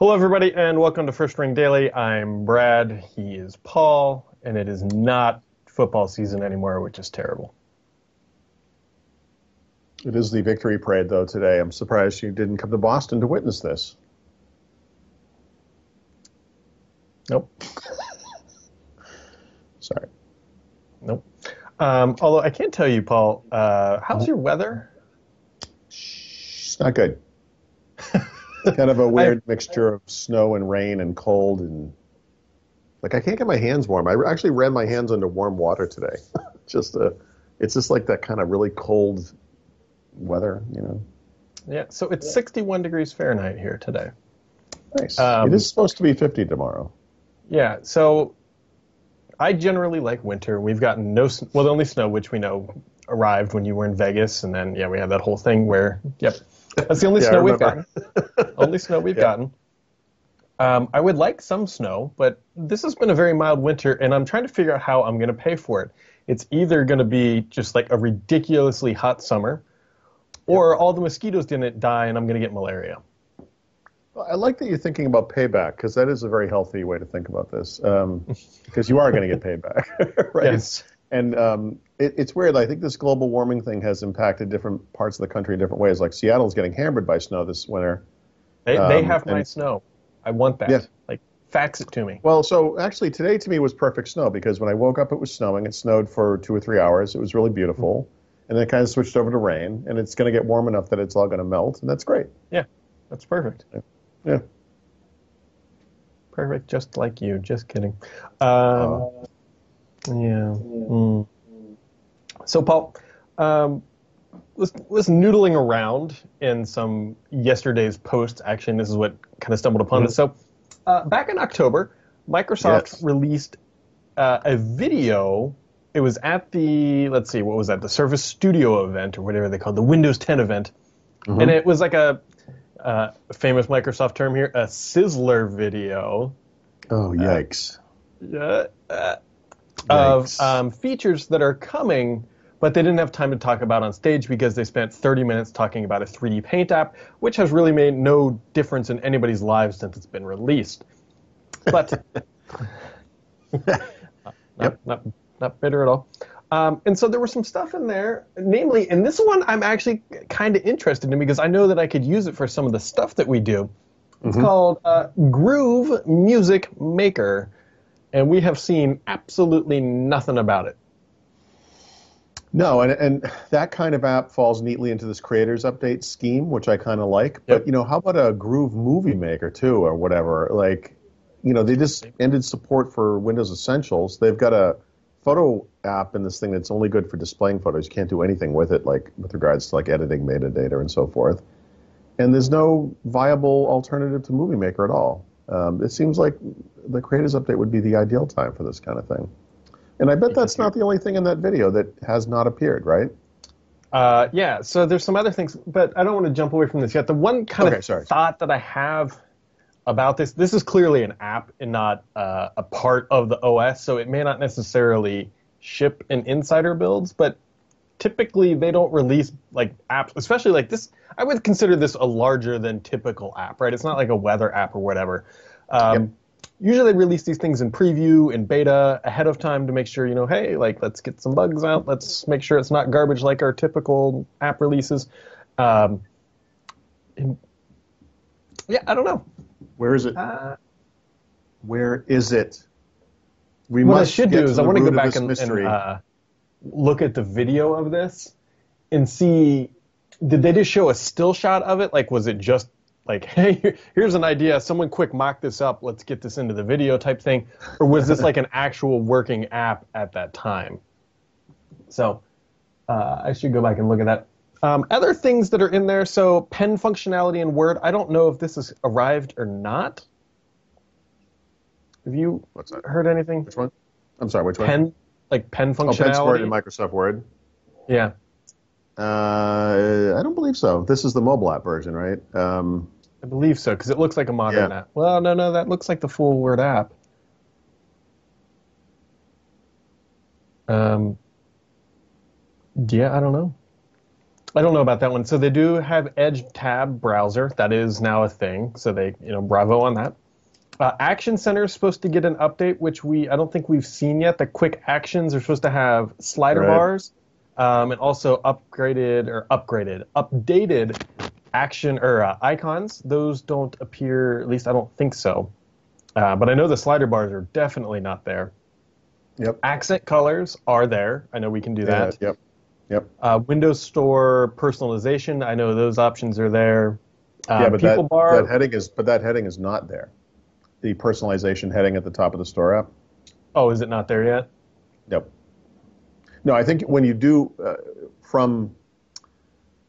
Hello, everybody, and welcome to First Ring Daily. I'm Brad. He is Paul, and it is not football season anymore, which is terrible. It is the victory parade, though, today. I'm surprised you didn't come to Boston to witness this. Nope. Sorry. Nope. Um, although I can't tell you, Paul, uh, how's your weather? It's not good. kind of a weird mixture of snow and rain and cold and like I can't get my hands warm. I actually ran my hands under warm water today. just uh, it's just like that kind of really cold weather, you know. Yeah, so it's 61 degrees Fahrenheit here today. Nice. Um, it is supposed to be 50 tomorrow. Yeah, so I generally like winter. We've gotten no, well, the only snow which we know arrived when you were in Vegas, and then yeah, we had that whole thing where, yep, that's the only yeah, snow we've gotten. only snow we've yeah. gotten. Um, I would like some snow, but this has been a very mild winter, and I'm trying to figure out how I'm going to pay for it. It's either going to be just like a ridiculously hot summer, or all the mosquitoes didn't die, and I'm going to get malaria. I like that you're thinking about payback because that is a very healthy way to think about this. Because um, you are going to get payback, right? Yes. And um, it, it's weird. I think this global warming thing has impacted different parts of the country in different ways. Like Seattle's getting hammered by snow this winter. They, um, they have my snow. I want that. Yeah. Like, fax it to me. Well, so actually today to me was perfect snow because when I woke up it was snowing. It snowed for two or three hours. It was really beautiful. Mm-hmm. And then it kind of switched over to rain. And it's going to get warm enough that it's all going to melt. And that's great. Yeah, that's perfect. Yeah. Yeah. Perfect, just like you. Just kidding. Um, yeah. Mm. So, Paul, um, was was noodling around in some yesterday's posts. Actually, this is what kind of stumbled upon mm-hmm. this. So, uh, back in October, Microsoft yes. released uh, a video. It was at the let's see, what was that? The Surface Studio event or whatever they called the Windows 10 event, mm-hmm. and it was like a uh, famous Microsoft term here, a sizzler video. Oh, yikes. Uh, uh, of um, features that are coming, but they didn't have time to talk about on stage because they spent 30 minutes talking about a 3D Paint app, which has really made no difference in anybody's lives since it's been released. But not, yep. not, not bitter at all. Um, and so there was some stuff in there, namely, and this one I'm actually kind of interested in because I know that I could use it for some of the stuff that we do. It's mm-hmm. called uh, Groove Music Maker, and we have seen absolutely nothing about it. No, and and that kind of app falls neatly into this creators update scheme, which I kind of like. Yep. But you know, how about a Groove Movie Maker too, or whatever? Like, you know, they just ended support for Windows Essentials. They've got a photo app in this thing that's only good for displaying photos. You can't do anything with it, like with regards to like editing metadata and so forth. And there's no viable alternative to Movie Maker at all. Um, it seems like the Creators Update would be the ideal time for this kind of thing. And I bet that's not the only thing in that video that has not appeared, right? Uh, yeah, so there's some other things, but I don't want to jump away from this yet. The one kind okay, of sorry. thought that I have about this. This is clearly an app and not uh, a part of the OS, so it may not necessarily ship in insider builds, but typically they don't release like apps, especially like this. I would consider this a larger than typical app, right? It's not like a weather app or whatever. Um, yep. Usually they release these things in preview and beta ahead of time to make sure, you know, hey, like let's get some bugs out. Let's make sure it's not garbage like our typical app releases. Um, and, yeah, I don't know. Where is it? Uh, Where is it? We what I should do is I want to go back and, and uh, look at the video of this and see did they just show a still shot of it? Like, was it just like, hey, here's an idea. Someone quick mock this up. Let's get this into the video type thing. Or was this like an actual working app at that time? So uh, I should go back and look at that. Um, other things that are in there, so pen functionality in Word. I don't know if this has arrived or not. Have you heard anything? Which one? I'm sorry, which pen, one? Like pen functionality. Oh, pen support in Microsoft Word. Yeah. Uh, I don't believe so. This is the mobile app version, right? Um, I believe so because it looks like a modern yeah. app. Well, no, no, that looks like the full Word app. Um, yeah, I don't know. I don't know about that one. So they do have Edge tab browser. That is now a thing. So they, you know, bravo on that. Uh, Action Center is supposed to get an update, which we I don't think we've seen yet. The quick actions are supposed to have slider right. bars, um, and also upgraded or upgraded, updated action or uh, icons. Those don't appear. At least I don't think so. Uh, but I know the slider bars are definitely not there. Yep. Accent colors are there. I know we can do that. Yeah, yep. Yep. Uh, Windows Store personalization. I know those options are there. Uh, yeah, but that, bar, that heading is but that heading is not there. The personalization heading at the top of the store app. Oh, is it not there yet? Yep. No, I think when you do uh, from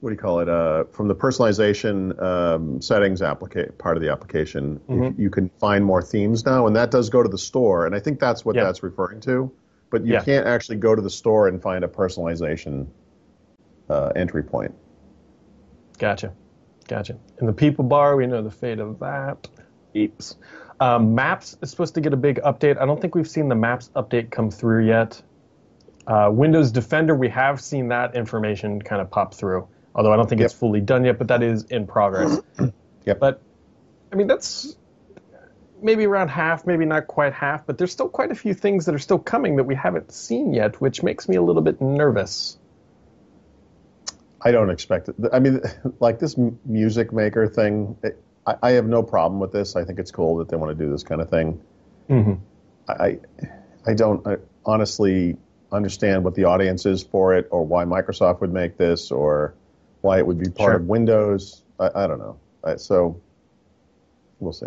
what do you call it? Uh, from the personalization um, settings applica- part of the application, mm-hmm. you can find more themes now, and that does go to the store, and I think that's what yep. that's referring to. But you yeah. can't actually go to the store and find a personalization uh, entry point. Gotcha, gotcha. And the people bar, we know the fate of that. Eeps. Um, maps is supposed to get a big update. I don't think we've seen the maps update come through yet. Uh, Windows Defender, we have seen that information kind of pop through although I don't think yep. it's fully done yet, but that is in progress. yep. But I mean, that's maybe around half, maybe not quite half, but there's still quite a few things that are still coming that we haven't seen yet, which makes me a little bit nervous. I don't expect it. I mean, like this music maker thing, it, I, I, have no problem with this. I think it's cool that they want to do this kind of thing. Mm-hmm. I, I don't I honestly understand what the audience is for it, or why Microsoft would make this, or why it would be part sure. of Windows. I, I don't know. I, so we'll see.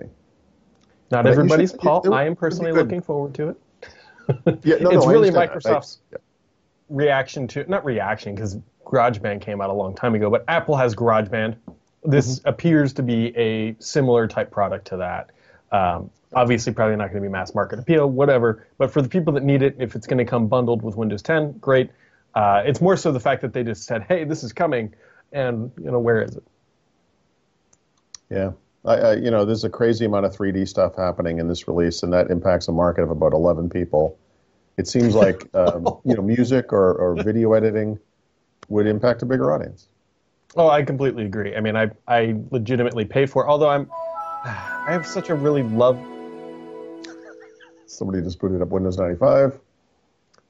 Not but everybody's should, Paul. It, it, I am personally looking forward to it. yeah, no, it's no, really Microsoft's yeah. reaction to not reaction because GarageBand came out a long time ago, but Apple has GarageBand. This mm-hmm. appears to be a similar type product to that. Um, obviously, probably not going to be mass market appeal, whatever. But for the people that need it, if it's going to come bundled with Windows 10, great. Uh, it's more so the fact that they just said, "Hey, this is coming and you know where is it? Yeah, I, I, you know there's a crazy amount of 3D stuff happening in this release, and that impacts a market of about 11 people. It seems like um, you know music or, or video editing would impact a bigger audience. Oh, I completely agree. I mean, I I legitimately pay for. It, although I'm, I have such a really love. Somebody just booted up Windows 95.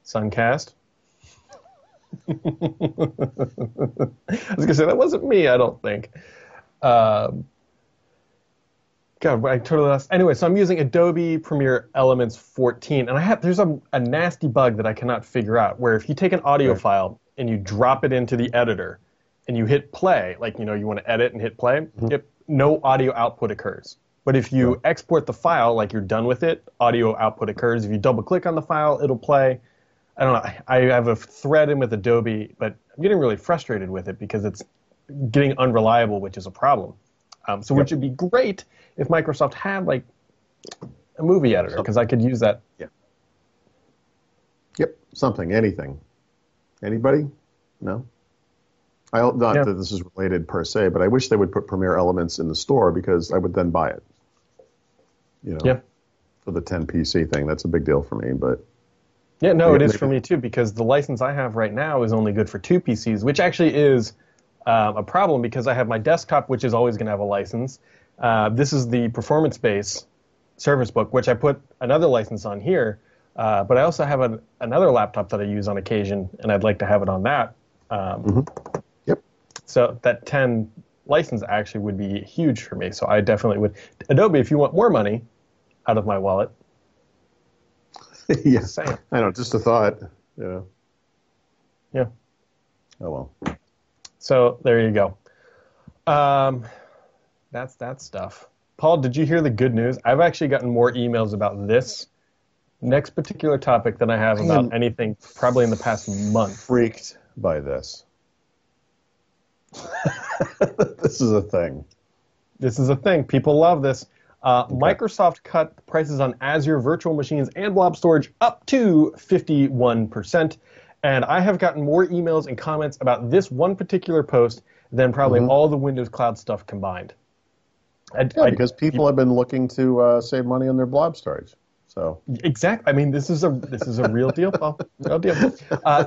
Suncast. I was gonna say that wasn't me. I don't think. Um, God, I totally lost. Anyway, so I'm using Adobe Premiere Elements 14, and I have there's a, a nasty bug that I cannot figure out. Where if you take an audio right. file and you drop it into the editor, and you hit play, like you know you want to edit and hit play, mm-hmm. it, no audio output occurs. But if you yeah. export the file, like you're done with it, audio output occurs. If you double click on the file, it'll play. I don't know. I have a thread in with Adobe, but I'm getting really frustrated with it because it's getting unreliable, which is a problem. Um, so, yep. which would be great if Microsoft had like a movie editor because I could use that. Yeah. Yep. Something. Anything. Anybody? No. I not yeah. that this is related per se, but I wish they would put Premiere Elements in the store because I would then buy it. You know. Yeah. For the 10 PC thing, that's a big deal for me, but yeah, no, it is for me too because the license I have right now is only good for two PCs, which actually is uh, a problem because I have my desktop, which is always going to have a license. Uh, this is the performance base Surface Book, which I put another license on here. Uh, but I also have a, another laptop that I use on occasion, and I'd like to have it on that. Um, mm-hmm. Yep. So that 10 license actually would be huge for me. So I definitely would. Adobe, if you want more money out of my wallet, yeah. I know, just a thought. Yeah. Yeah. Oh well. So there you go. Um, that's that stuff. Paul, did you hear the good news? I've actually gotten more emails about this next particular topic than I have about anything probably in the past month. Freaked by this. this is a thing. This is a thing. People love this. Uh, okay. Microsoft cut prices on Azure virtual machines and blob storage up to 51%. And I have gotten more emails and comments about this one particular post than probably mm-hmm. all the Windows Cloud stuff combined. I, yeah, I, because people have been looking to uh, save money on their blob storage. So exactly. I mean, this is a this is a real deal, Paul. Real deal. Uh,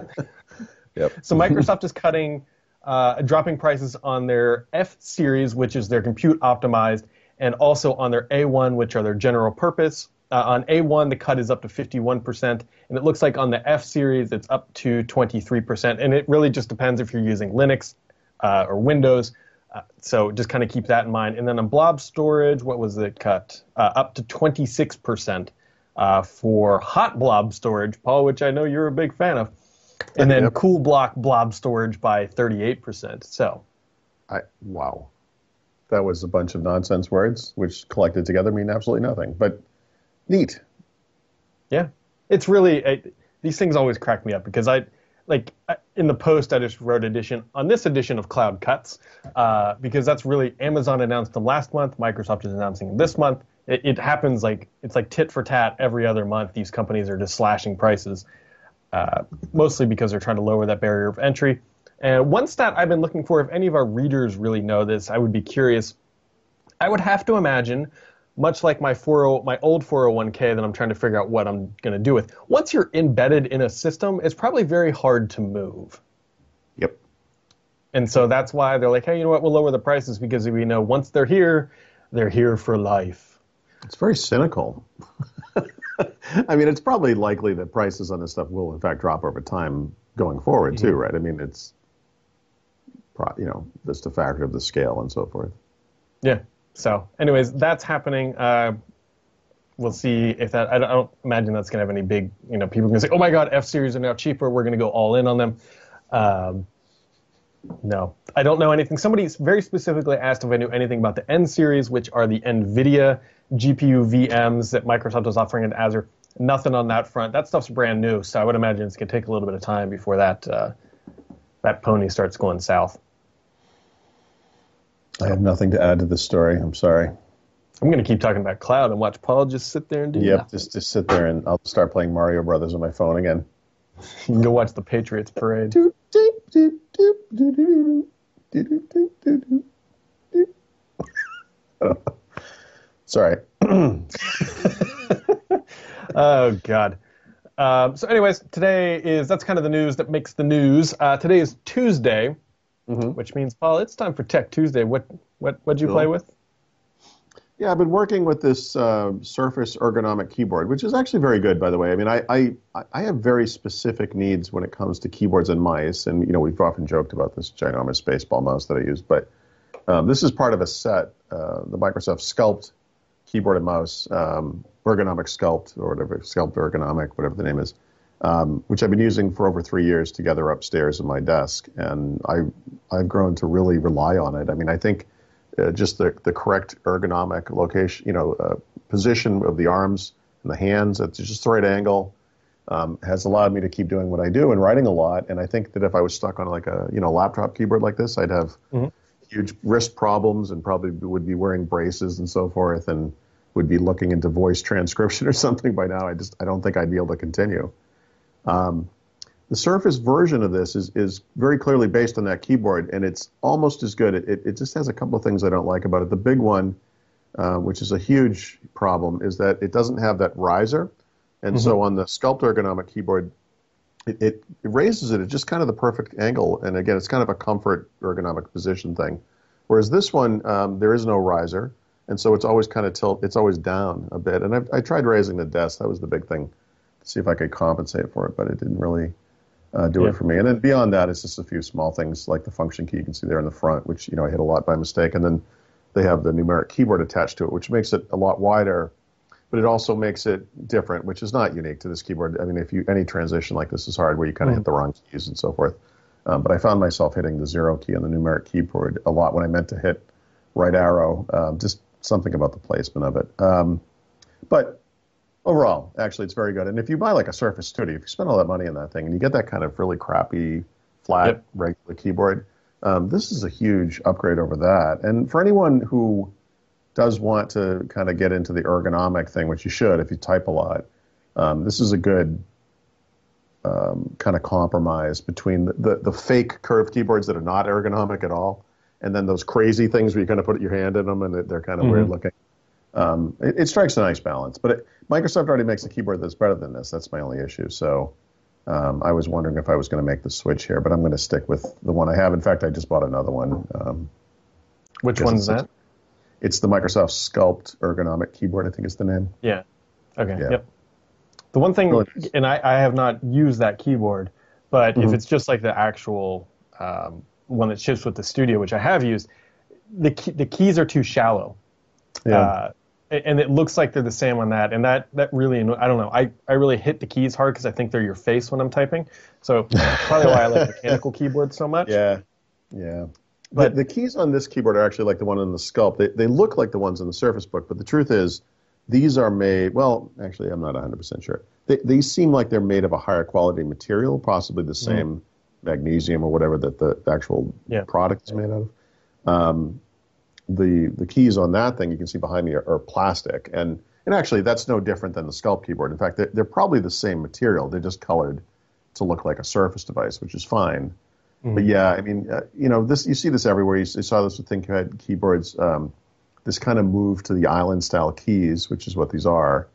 yep. so Microsoft is cutting uh, dropping prices on their F series, which is their compute optimized, and also on their A1, which are their general purpose. Uh, on A1, the cut is up to 51%, and it looks like on the F series, it's up to 23%. And it really just depends if you're using Linux uh, or Windows. Uh, so just kind of keep that in mind. And then on blob storage, what was it cut? Uh, up to 26% uh, for hot blob storage, Paul, which I know you're a big fan of. And then yep. cool block blob storage by 38%. So, I wow. That was a bunch of nonsense words, which collected together mean absolutely nothing. But neat. Yeah. It's really, it, these things always crack me up because I, like in the post I just wrote edition on this edition of Cloud Cuts uh, because that's really Amazon announced them last month, Microsoft is announcing them this month, it, it, happens like it's like tit for tat every other month. These companies are just slashing prices, uh, mostly because they're trying to lower that barrier of entry. And one stat I've been looking for, if any of our readers really know this, I would be curious. I would have to imagine, much like my 40, my old 401k that I'm trying to figure out what I'm going to do with. Once you're embedded in a system, it's probably very hard to move. Yep. And so that's why they're like, hey, you know what? We'll lower the prices because we know once they're here, they're here for life. It's very cynical. I mean, it's probably likely that prices on this stuff will, in fact, drop over time going forward, too, mm-hmm. right? I mean, it's, you know, just a factor of the scale and so forth. Yeah. So, anyways, that's happening. Uh, we'll see if that. I don't, I don't imagine that's going to have any big. You know, people to say, "Oh my God, F series are now cheaper. We're going to go all in on them." Um, no, I don't know anything. Somebody very specifically asked if I knew anything about the N series, which are the NVIDIA GPU VMs that Microsoft is offering in Azure. Nothing on that front. That stuff's brand new, so I would imagine it's going to take a little bit of time before that uh, that pony starts going south. I have nothing to add to this story. I'm sorry. I'm going to keep talking about cloud and watch Paul just sit there and do. Yep, nothing. just just sit there and I'll start playing Mario Brothers on my phone again. you can go watch the Patriots parade. Sorry. oh God. Um, so, anyways, today is that's kind of the news that makes the news. Uh, today is Tuesday, mm-hmm. which means Paul, it's time for Tech Tuesday. What what what'd you cool. play with? Yeah, I've been working with this uh, Surface ergonomic keyboard, which is actually very good, by the way. I mean, I, I I have very specific needs when it comes to keyboards and mice, and you know we've often joked about this ginormous baseball mouse that I use, but um, this is part of a set, uh, the Microsoft Sculpt keyboard and mouse, um, ergonomic sculpt or whatever, sculpt ergonomic, whatever the name is, um, which I've been using for over three years together upstairs in my desk. And I, I've grown to really rely on it. I mean, I think uh, just the, the correct ergonomic location, you know, uh, position of the arms and the hands at just the right angle. Um, has allowed me to keep doing what I do and writing a lot. And I think that if I was stuck on like a you know laptop keyboard like this, I'd have mm-hmm. huge wrist problems and probably would be wearing braces and so forth. And would be looking into voice transcription or something by now. I just I don't think I'd be able to continue. Um, the Surface version of this is is very clearly based on that keyboard, and it's almost as good. It, it just has a couple of things I don't like about it. The big one, uh, which is a huge problem, is that it doesn't have that riser, and mm-hmm. so on the Sculpt ergonomic keyboard, it, it, it raises it at just kind of the perfect angle, and again, it's kind of a comfort ergonomic position thing. Whereas this one, um, there is no riser and so it's always kind of tilt. It's always down a bit. And I've, I tried raising the desk. That was the big thing see if I could compensate for it, but it didn't really uh, do yeah. it for me. And then beyond that, it's just a few small things like the function key you can see there in the front, which you know I hit a lot by mistake. And then they have the numeric keyboard attached to it, which makes it a lot wider, but it also makes it different, which is not unique to this keyboard. I mean, if you any transition like this is hard, where you kind of mm. hit the wrong keys and so forth. Um, but I found myself hitting the zero key on the numeric keyboard a lot when I meant to hit right arrow, uh, just something about the placement of it. Um, but overall, actually, it's very good. And if you buy like a Surface Studio, if you spend all that money on that thing and you get that kind of really crappy, flat, yep. regular keyboard, um, this is a huge upgrade over that. And for anyone who does want to kind of get into the ergonomic thing, which you should if you type a lot, um, this is a good um, kind of compromise between the, the, the, fake curved keyboards that are not ergonomic at all and then those crazy things where you kind of put your hand in them and they're kind of mm-hmm. weird looking. Um, it, it, strikes a nice balance, but it, Microsoft already makes a keyboard that's better than this. That's my only issue. So Um, I was wondering if I was going to make the switch here, but I'm going to stick with the one I have. In fact, I just bought another one. Um, Which one's that? It's the Microsoft Sculpt ergonomic keyboard. I think is the name. Yeah. Okay. Yeah. Yep. The one thing, really and I, I, have not used that keyboard, but mm-hmm. if it's just like the actual um, one that ships with the studio, which I have used, the key, the keys are too shallow. Yeah. Uh, and it looks like they're the same on that, and that that really I don't know I, I really hit the keys hard because I think they're your face when I'm typing, so probably why I like mechanical keyboards so much. Yeah, yeah. But the, the, keys on this keyboard are actually like the one on the Sculpt. They they look like the ones in the Surface Book, but the truth is, these are made. Well, actually, I'm not 100 percent sure. They these seem like they're made of a higher quality material, possibly the mm-hmm. same mm. magnesium or whatever that the actual yeah. product is made out of. Um, the the keys on that thing you can see behind me are, are, plastic, and and actually that's no different than the Sculpt keyboard. In fact, they're, they're, probably the same material. They're just colored to look like a Surface device, which is fine. Mm. But yeah, I mean, uh, you know, this you see this everywhere. You, you saw this with ThinkPad keyboards. Um, this kind of move to the island style keys, which is what these are.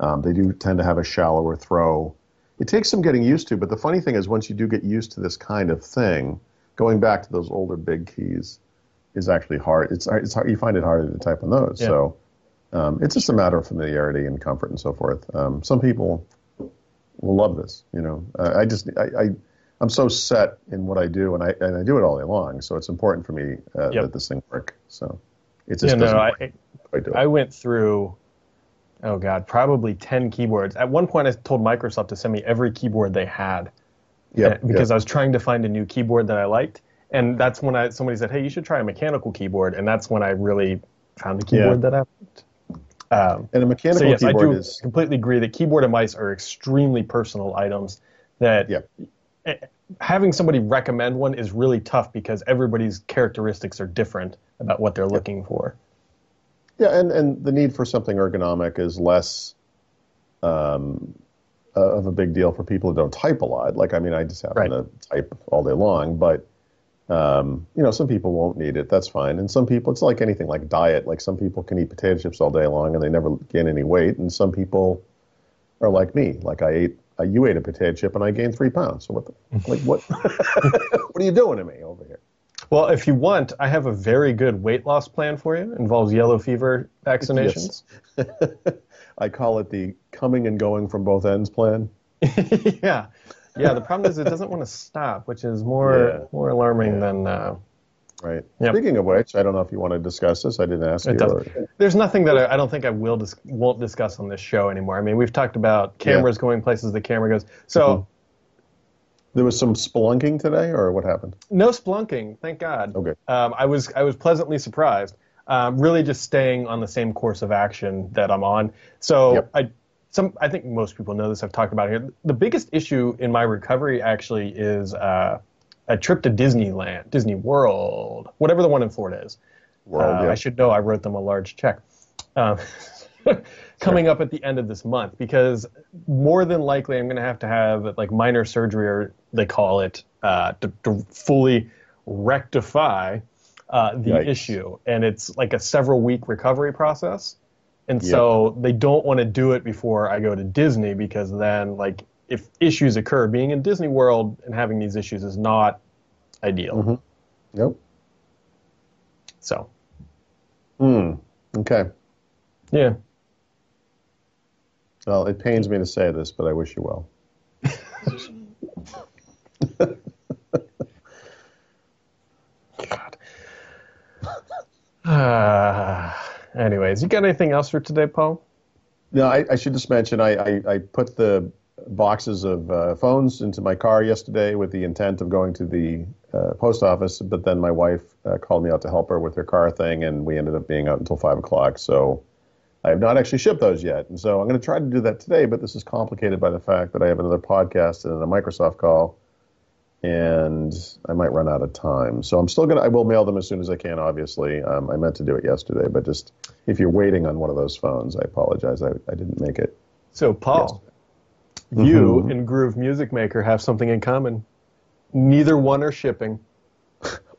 Um, they do tend to have a shallower throw. It takes some getting used to, but the funny thing is, once you do get used to this kind of thing, going back to those older big keys, is actually hard. It's it's hard. You find it harder to type on those. Yeah. So um, it's just a matter of familiarity and comfort and so forth. Um, some people will love this. You know, uh, I just I, I I'm so set in what I do, and I and I do it all day long. So it's important for me uh, yep. that this thing work. So it just yeah, no, I, I, I went through. Oh God, probably ten keyboards. At one point, I told Microsoft to send me every keyboard they had. Yeah. Because yep. I was trying to find a new keyboard that I liked, and that's when I somebody said, "Hey, you should try a mechanical keyboard," and that's when I really found a keyboard yeah. that I liked. Um, and a mechanical so yes, keyboard I do is completely agree that keyboard and mice are extremely personal items. That yeah. Eh, having somebody recommend one is really tough because everybody's characteristics are different about what they're looking for. Yeah, and and the need for something ergonomic is less. Um, of a big deal for people who don't type a lot. Like, I mean, I just happen right. to type all day long, but um, you know, some people won't need it. That's fine. And some people, it's like anything, like diet. Like some people can eat potato chips all day long and they never gain any weight. And some people are like me. Like I ate, uh, you ate a potato chip and I gained three pounds. So what? The, like what? what are you doing to me over here? Well, if you want, I have a very good weight loss plan for you. It involves yellow fever vaccinations. Yes. I call it the coming and going from both ends plan. yeah yeah, the problem is it doesn't want to stop, which is more yeah. more alarming yeah. than. Uh, right. Yep. Speaking of which, I don't know if you want to discuss this. I didn't ask it you. Or... There's nothing that I, I, don't think I will dis- won't discuss on this show anymore. I mean, we've talked about cameras yeah. going places the camera goes. So. Mm-hmm. There was some spelunking today, or what happened? No spelunking, thank God. Okay. Um, I was I was pleasantly surprised. Um, really, just staying on the same course of action that I'm on. So yep. I some I think most people know this. I've talked about it here. The biggest issue in my recovery actually is uh, a trip to Disneyland, Disney World, whatever the one in Florida is. World, uh, yeah. I should know. I wrote them a large check. Uh, coming sure. up at the end of this month because more than likely I'm going to have to have like minor surgery or they call it uh, to, to, fully rectify uh, the Yikes. issue, and it's like a several week recovery process. And yep. so they don't want to do it before I go to Disney because then, like, if issues occur, being in Disney World and having these issues is not ideal. Mm-hmm. Nope. So. Hmm. Okay. Yeah. Well, it pains me to say this, but I wish you well. God. Anyways, you got anything else for today, Paul? No, I, I should just mention I, I, I put the boxes of uh, phones into my car yesterday with the intent of going to the uh, post office, but then my wife uh, called me out to help her with her car thing, and we ended up being out until five o'clock. So I have not actually shipped those yet, and so I'm going to try to do that today. But this is complicated by the fact that I have another podcast and a Microsoft call and I might run out of time. So I'm still gonna. I will mail them as soon as I can. Obviously, um, I meant to do it yesterday, but just if you're waiting on one of those phones, I apologize. I, I didn't make it. So Paul, yesterday. you mm-hmm. and Groove Music Maker have something in common. Neither one are shipping.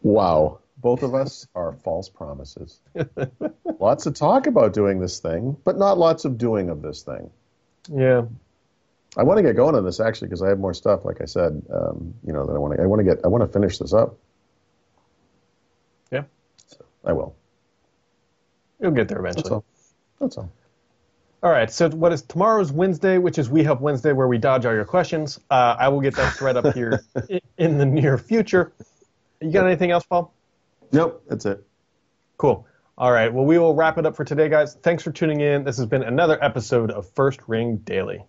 wow. Both of us are false promises. lots of talk about doing this thing, but not lots of doing of this thing. Yeah. I want to get going on this actually because I have more stuff. Like I said, um, you know that I want to. I want to get. I want to finish this up. Yeah, so I will. You'll get there eventually. That's all. That's all. All right. So what is tomorrow's Wednesday, which is We Help Wednesday, where we dodge all your questions. Uh, I will get that thread up here in the near future. You got anything else, Paul? Nope. That's it. Cool. All right. Well, we will wrap it up for today, guys. Thanks for tuning in. This has been another episode of First Ring Daily.